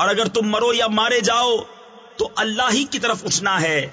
اور اگر تم مرو یا مارے جاؤ تو اللہ ہی کی طرف اٹھنا ہے۔